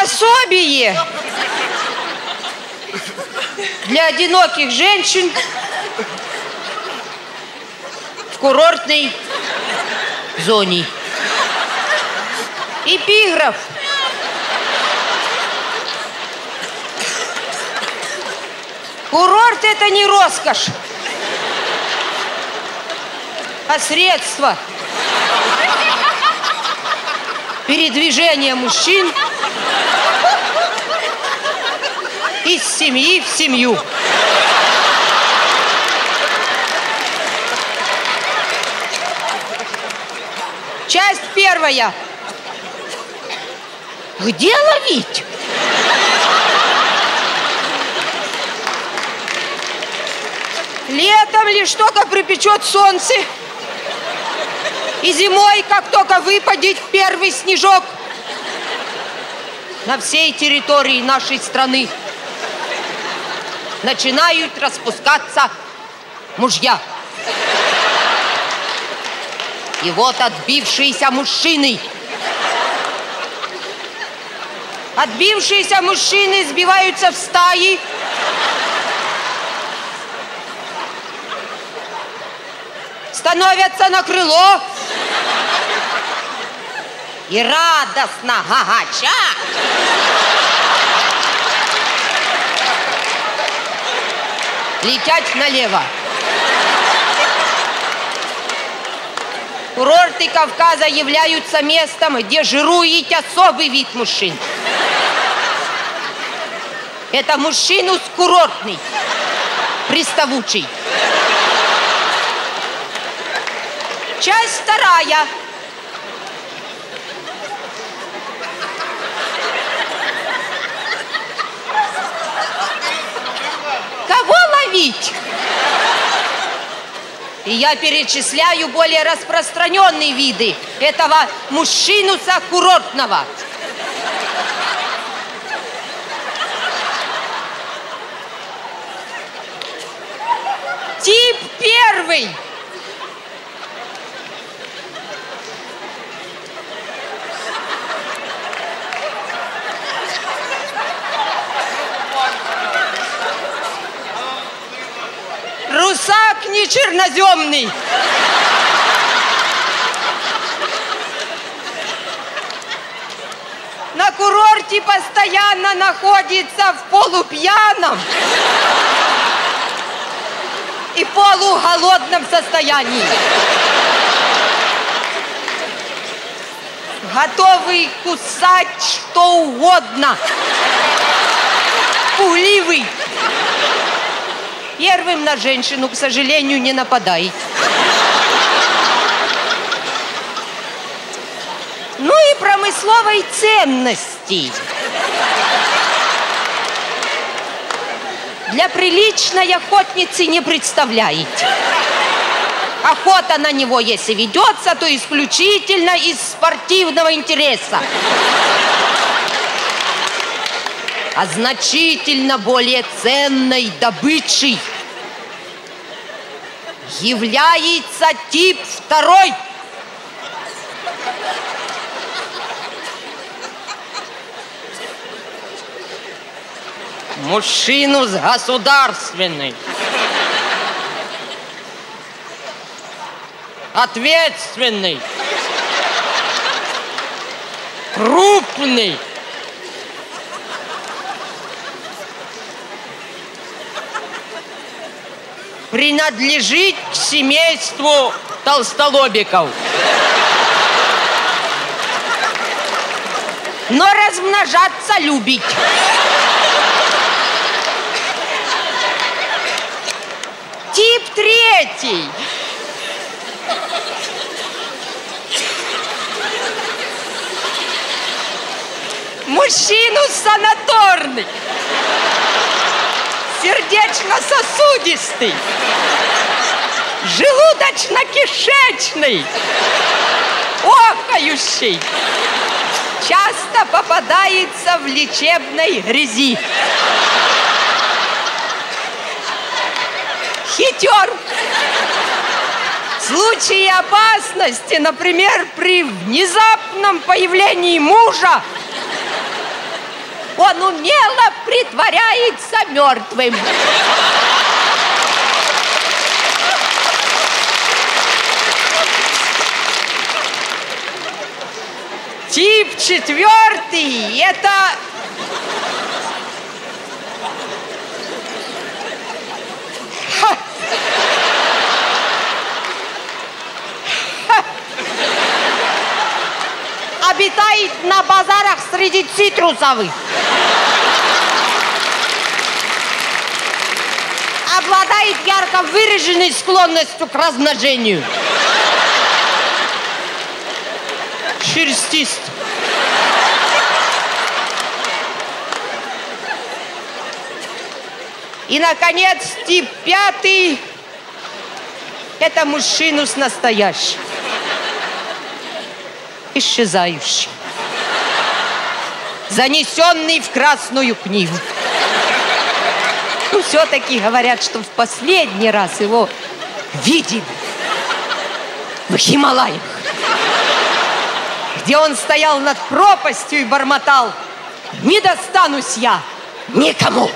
Пособие для одиноких женщин в курортной зоне. Эпиграф. Курорт это не роскошь, а средство передвижения мужчин из семьи в семью. Часть первая. Где ловить? Летом лишь только припечет солнце. И зимой, как только выпадет первый снежок на всей территории нашей страны, начинают распускаться мужья. И вот отбившиеся мужчины. Отбившиеся мужчины сбиваются в стаи. Становятся на крыло. И радостно гагача. Летять налево. Курорты Кавказа являются местом, где жирует особый вид мужчин. Это мужчину с курортный, приставучий. Часть вторая. Ловить? И я перечисляю более распространенные виды этого мужчинуса курортного. Тип первый. Не черноземный. На курорте постоянно находится в полупьяном и полуголодном состоянии. Готовый кусать что угодно. Пуливый. Первым на женщину, к сожалению, не нападает. Ну и промысловой ценности. Для приличной охотницы не представляет. Охота на него, если ведется, то исключительно из спортивного интереса. А значительно более ценной добычей является тип второй. Мужчину с государственной. Ответственный. Крупный. Принадлежит к семейству толстолобиков. Но размножаться любить. Тип третий. Мужчину санаторный сердечно-сосудистый, желудочно-кишечный, охающий, часто попадается в лечебной грязи. Хитер. В случае опасности, например, при внезапном появлении мужа, он умело притворяется мертвым. Тип четвертый – это среди цитрусовых. Обладает ярко выраженной склонностью к размножению. Шерстист. И, наконец, тип пятый – это мужчину с настоящим исчезающий, занесенный в Красную книгу. Ну, все-таки говорят, что в последний раз его видели в Хималаях, где он стоял над пропастью и бормотал «Не достанусь я никому!»